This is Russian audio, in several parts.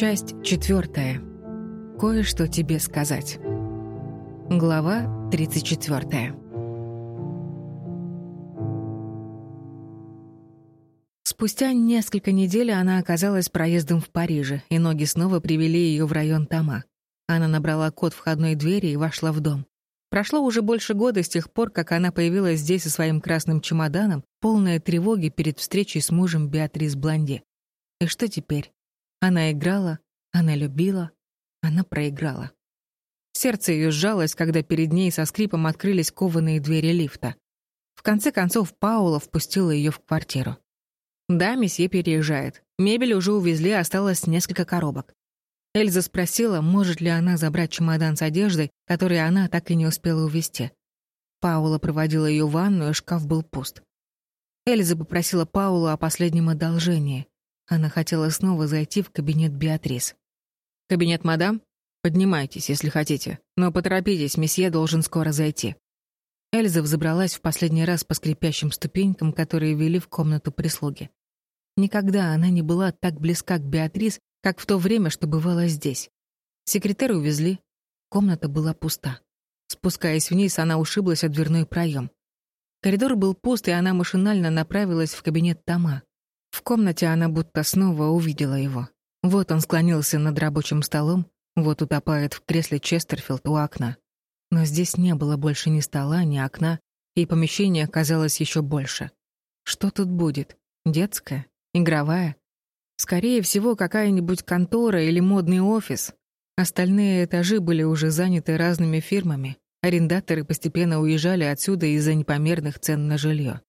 Часть четвертая. Кое-что тебе сказать. Глава 34. Спустя несколько недель она оказалась проездом в Париже, и ноги снова привели ее в район Тома. Она набрала код входной двери и вошла в дом. Прошло уже больше года с тех пор, как она появилась здесь со своим красным чемоданом, полная тревоги перед встречей с мужем Беатрис Бланди. И что теперь? Она играла, она любила, она проиграла. Сердце ее сжалось, когда перед ней со скрипом открылись кованые двери лифта. В конце концов, Паула впустила ее в квартиру. Да, месье переезжает. Мебель уже увезли, осталось несколько коробок. Эльза спросила, может ли она забрать чемодан с одеждой, который она так и не успела увезти. Паула проводила ее в ванную, шкаф был пуст. Эльза попросила Паулу о последнем одолжении. Она хотела снова зайти в кабинет Беатрис. «Кабинет мадам? Поднимайтесь, если хотите. Но поторопитесь, месье должен скоро зайти». Эльза взобралась в последний раз по скрипящим ступенькам, которые вели в комнату прислуги. Никогда она не была так близка к Беатрис, как в то время, что бывало здесь. Секретарь увезли. Комната была пуста. Спускаясь вниз, она ушиблась от дверной проем. Коридор был пуст, и она машинально направилась в кабинет Тома. В комнате она будто снова увидела его. Вот он склонился над рабочим столом, вот утопает в кресле Честерфилд у окна. Но здесь не было больше ни стола, ни окна, и помещение казалось еще больше. Что тут будет? Детская? Игровая? Скорее всего, какая-нибудь контора или модный офис. Остальные этажи были уже заняты разными фирмами. Арендаторы постепенно уезжали отсюда из-за непомерных цен на жилье.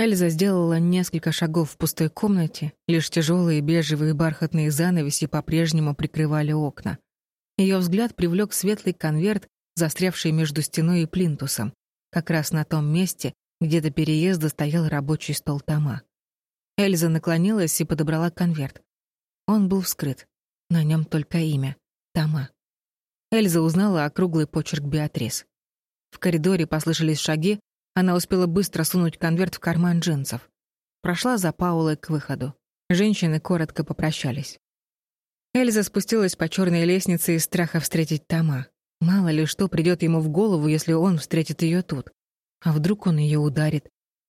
Эльза сделала несколько шагов в пустой комнате, лишь тяжелые бежевые бархатные занавеси по-прежнему прикрывали окна. Ее взгляд привлек светлый конверт, застрявший между стеной и плинтусом, как раз на том месте, где до переезда стоял рабочий стол Тома. Эльза наклонилась и подобрала конверт. Он был вскрыт. На нем только имя — Тома. Эльза узнала округлый почерк Беатрис. В коридоре послышались шаги, она успела быстро сунуть конверт в карман джинсов. Прошла за Паулой к выходу. Женщины коротко попрощались. Эльза спустилась по черной лестнице из страха встретить Тома. Мало ли что придет ему в голову, если он встретит ее тут. А вдруг он ее ударит?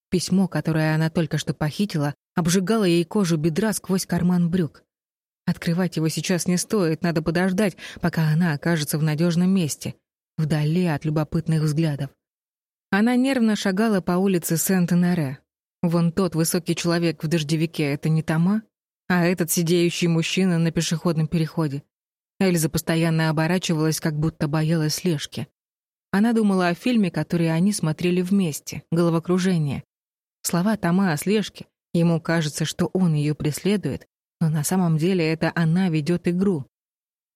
Письмо, которое она только что похитила, обжигало ей кожу бедра сквозь карман брюк. Открывать его сейчас не стоит, надо подождать, пока она окажется в надежном месте, вдали от любопытных взглядов. Она нервно шагала по улице Сент-Энаре. Вон тот высокий человек в дождевике — это не Тома, а этот сидеющий мужчина на пешеходном переходе. Эльза постоянно оборачивалась, как будто боялась слежки. Она думала о фильме, который они смотрели вместе, «Головокружение». Слова Тома о слежке, ему кажется, что он ее преследует, но на самом деле это она ведет игру.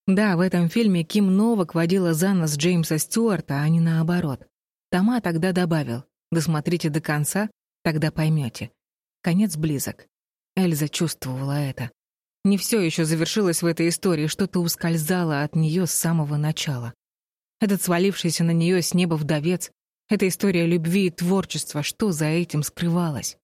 Да, в этом фильме Ким Новак водила за нос Джеймса Стюарта, а не наоборот. Тома тогда добавил, «Досмотрите до конца, тогда поймете. Конец близок». Эльза чувствовала это. Не все еще завершилось в этой истории, что-то ускользало от нее с самого начала. Этот свалившийся на нее с неба вдовец, эта история любви и творчества, что за этим скрывалось?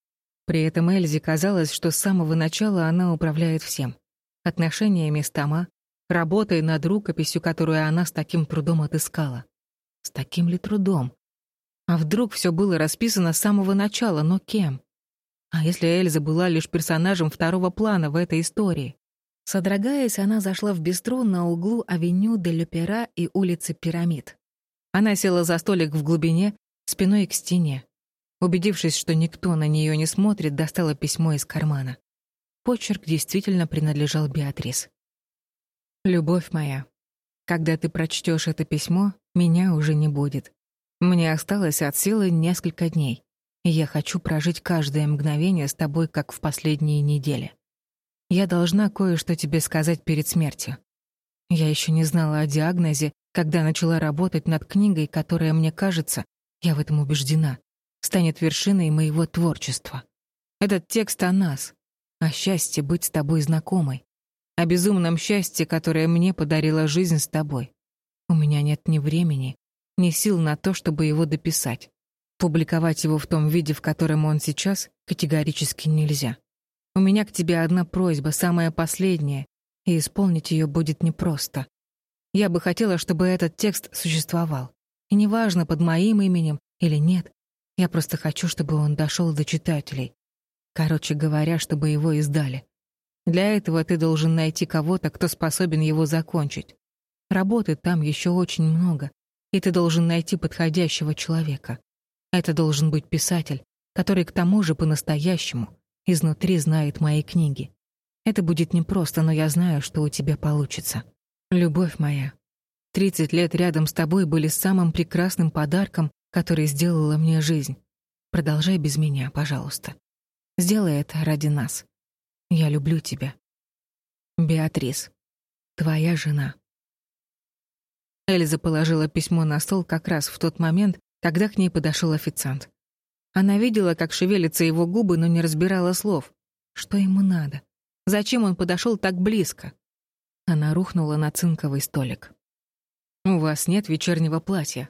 При этом Эльзе казалось, что с самого начала она управляет всем. Отношениями с Тома, работой над рукописью, которую она с таким трудом отыскала. С таким ли трудом? А вдруг все было расписано с самого начала, но кем? А если Эльза была лишь персонажем второго плана в этой истории? Содрогаясь, она зашла в бистро на углу авеню де Лепера и улицы Пирамид. Она села за столик в глубине, спиной к стене. Убедившись, что никто на нее не смотрит, достала письмо из кармана. Почерк действительно принадлежал Беатрис. «Любовь моя, когда ты прочтешь это письмо, меня уже не будет. Мне осталось от силы несколько дней, и я хочу прожить каждое мгновение с тобой, как в последние недели. Я должна кое-что тебе сказать перед смертью. Я еще не знала о диагнозе, когда начала работать над книгой, которая, мне кажется, я в этом убеждена, станет вершиной моего творчества. Этот текст о нас, о счастье быть с тобой знакомой, о безумном счастье, которое мне подарила жизнь с тобой. У меня нет ни времени, ни сил на то, чтобы его дописать. Публиковать его в том виде, в котором он сейчас, категорически нельзя. У меня к тебе одна просьба, самая последняя, и исполнить ее будет непросто. Я бы хотела, чтобы этот текст существовал. И неважно, под моим именем или нет, я просто хочу, чтобы он дошел до читателей. Короче говоря, чтобы его издали. Для этого ты должен найти кого-то, кто способен его закончить. Работы там еще очень много, и ты должен найти подходящего человека. Это должен быть писатель, который к тому же по-настоящему изнутри знает мои книги. Это будет непросто, но я знаю, что у тебя получится. Любовь моя, 30 лет рядом с тобой были самым прекрасным подарком, который сделала мне жизнь. Продолжай без меня, пожалуйста. Сделай это ради нас. Я люблю тебя. Беатрис, твоя жена. Эльза положила письмо на стол как раз в тот момент, когда к ней подошел официант. Она видела, как шевелятся его губы, но не разбирала слов. Что ему надо? Зачем он подошел так близко? Она рухнула на цинковый столик. «У вас нет вечернего платья».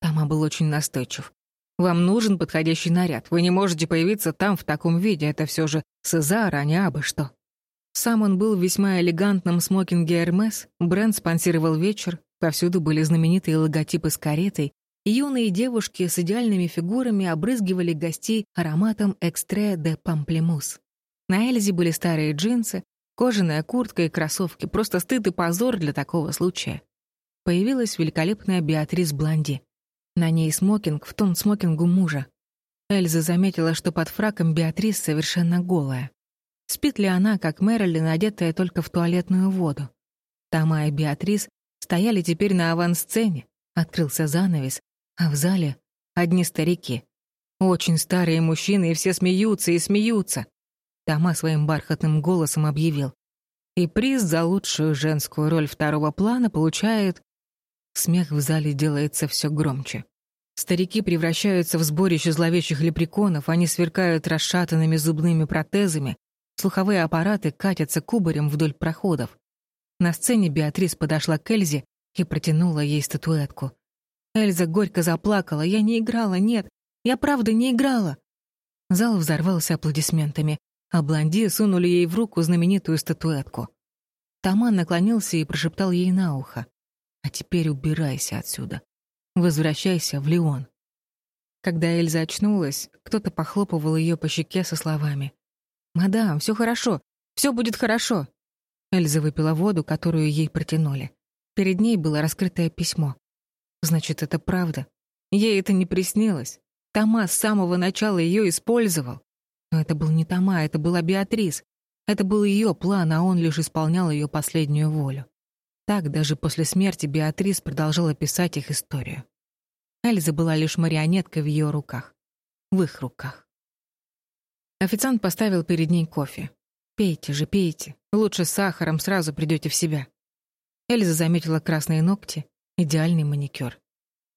Тома был очень настойчив. «Вам нужен подходящий наряд. Вы не можете появиться там в таком виде. Это все же Сезар, а не абы что». Сам он был в весьма элегантном смокинге «Эрмес», бренд спонсировал вечер, повсюду были знаменитые логотипы с каретой, и юные девушки с идеальными фигурами обрызгивали гостей ароматом «Экстре де Памплемус». На Эльзе были старые джинсы, кожаная куртка и кроссовки, просто стыд и позор для такого случая. Появилась великолепная Беатрис Бланди. На ней смокинг в тон смокингу мужа. Эльза заметила, что под фраком Беатрис совершенно голая. Спит ли она, как Мэрилин, одетая только в туалетную воду? Тома и Беатрис стояли теперь на авансцене, открылся занавес, а в зале одни старики. Очень старые мужчины, и все смеются и смеются. Тома своим бархатным голосом объявил. И приз за лучшую женскую роль второго плана получает... Смех в зале делается все громче. Старики превращаются в сборище зловещих лепреконов, они сверкают расшатанными зубными протезами, слуховые аппараты катятся кубарем вдоль проходов. На сцене Беатрис подошла к Эльзе и протянула ей статуэтку. Эльза горько заплакала. «Я не играла, нет, я правда не играла». Зал взорвался аплодисментами, а Блонди сунули ей в руку знаменитую статуэтку. Таман наклонился и прошептал ей на ухо. «А теперь убирайся отсюда. Возвращайся в Леон». Когда Эльза очнулась, кто-то похлопывал ее по щеке со словами. «Мадам, все хорошо, все будет хорошо». Эльза выпила воду, которую ей протянули. Перед ней было раскрытое письмо. Значит, это правда. Ей это не приснилось. Тома с самого начала ее использовал. Но это был не Тома, это была Беатрис. Это был ее план, а он лишь исполнял ее последнюю волю. Так даже после смерти Беатрис продолжала писать их историю. Эльза была лишь марионеткой в ее руках. В их руках. Официант поставил перед ней кофе. «Пейте же, пейте. Лучше с сахаром сразу придете в себя». Эльза заметила красные ногти, Идеальный маникюр.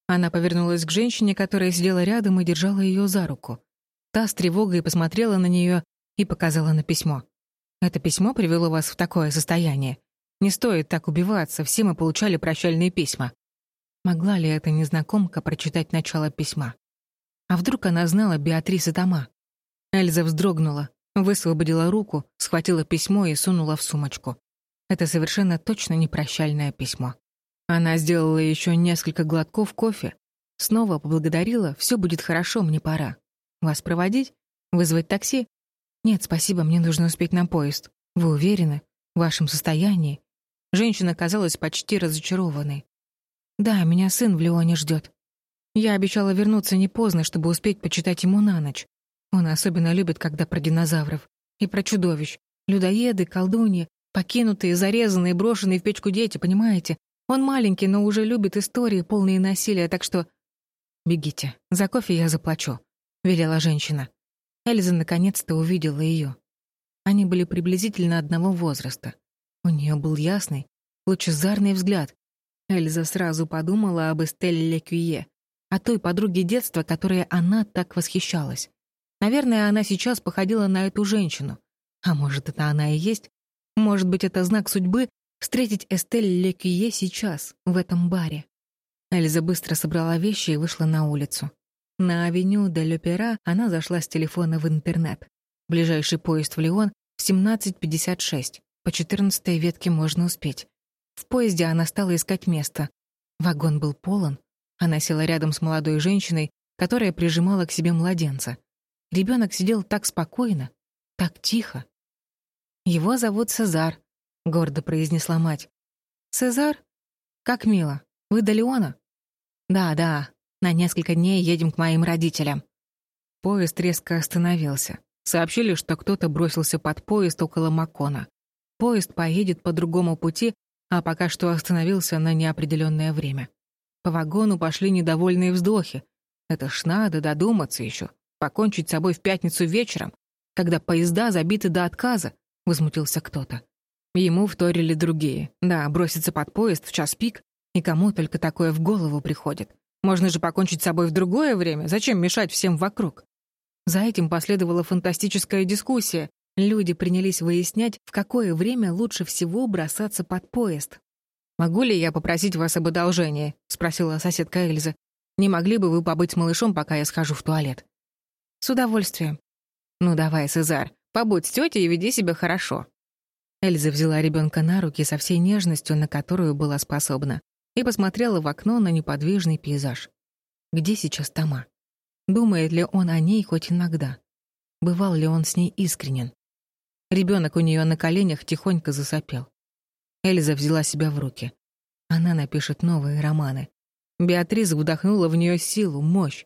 Она повернулась к женщине, которая сидела рядом и держала ее за руку. Та с тревогой посмотрела на нее и показала на письмо. «Это письмо привело вас в такое состояние. Не стоит так убиваться, все мы получали прощальные письма». Могла ли эта незнакомка прочитать начало письма? А вдруг она знала Беатриса Тома? Эльза вздрогнула, высвободила руку, схватила письмо и сунула в сумочку. Это совершенно точно не прощальное письмо. Она сделала еще несколько глотков кофе, снова поблагодарила, все будет хорошо, мне пора. Вас проводить? Вызвать такси? Нет, спасибо, мне нужно успеть на поезд. Вы уверены? В вашем состоянии? Женщина казалась почти разочарованной. Да, меня сын в Леоне ждет. Я обещала вернуться не поздно, чтобы успеть почитать ему на ночь. Он особенно любит, когда про динозавров. И про чудовищ. Людоеды, колдуньи, покинутые, зарезанные, брошенные в печку дети, понимаете? Он маленький, но уже любит истории, полные насилия, так что... «Бегите. За кофе я заплачу», — велела женщина. Эльза наконец-то увидела ее. Они были приблизительно одного возраста. У нее был ясный, лучезарный взгляд. Эльза сразу подумала об Эстелле Лекюе, о той подруге детства, которой она так восхищалась. Наверное, она сейчас походила на эту женщину. А может, это она и есть? Может быть, это знак судьбы, Встретить Эстель Лекюе сейчас, в этом баре. Эльза быстро собрала вещи и вышла на улицу. На авеню де Лепера она зашла с телефона в интернет. Ближайший поезд в Лион в 17.56. По четырнадцатой ветке можно успеть. В поезде она стала искать место. Вагон был полон. Она села рядом с молодой женщиной, которая прижимала к себе младенца. Ребенок сидел так спокойно, так тихо. «Его зовут Сезар», — гордо произнесла мать. «Сезар? Как мило. Вы до Леона?» «Да, да. На несколько дней едем к моим родителям». Поезд резко остановился. Сообщили, что кто-то бросился под поезд около Макона. Поезд поедет по другому пути, а пока что остановился на неопределенное время. По вагону пошли недовольные вздохи. Это ж надо додуматься еще, покончить с собой в пятницу вечером, когда поезда забиты до отказа, — возмутился кто-то. Ему вторили другие. Да, броситься под поезд в час пик, и кому только такое в голову приходит. Можно же покончить с собой в другое время, зачем мешать всем вокруг? За этим последовала фантастическая дискуссия. Люди принялись выяснять, в какое время лучше всего бросаться под поезд. «Могу ли я попросить вас об одолжении?» — спросила соседка Эльза. «Не могли бы вы побыть с малышом, пока я схожу в туалет?» «С удовольствием». «Ну давай, Сезар, побудь с тетей и веди себя хорошо». Эльза взяла ребенка на руки со всей нежностью, на которую была способна, и посмотрела в окно на неподвижный пейзаж. Где сейчас Тома? Думает ли он о ней хоть иногда? Бывал ли он с ней искренен? Ребенок у нее на коленях тихонько засопел. Эльза взяла себя в руки. Она напишет новые романы. Беатрис вдохнула в нее силу, мощь.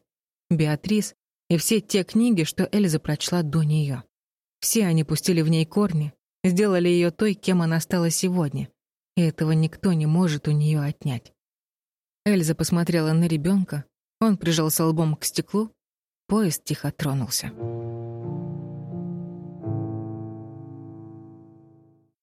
Беатрис и все те книги, что Эльза прочла до нее. Все они пустили в ней корни, сделали ее той, кем она стала сегодня. И этого никто не может у нее отнять. Эльза посмотрела на ребенка, он прижался лбом к стеклу, поезд тихо тронулся.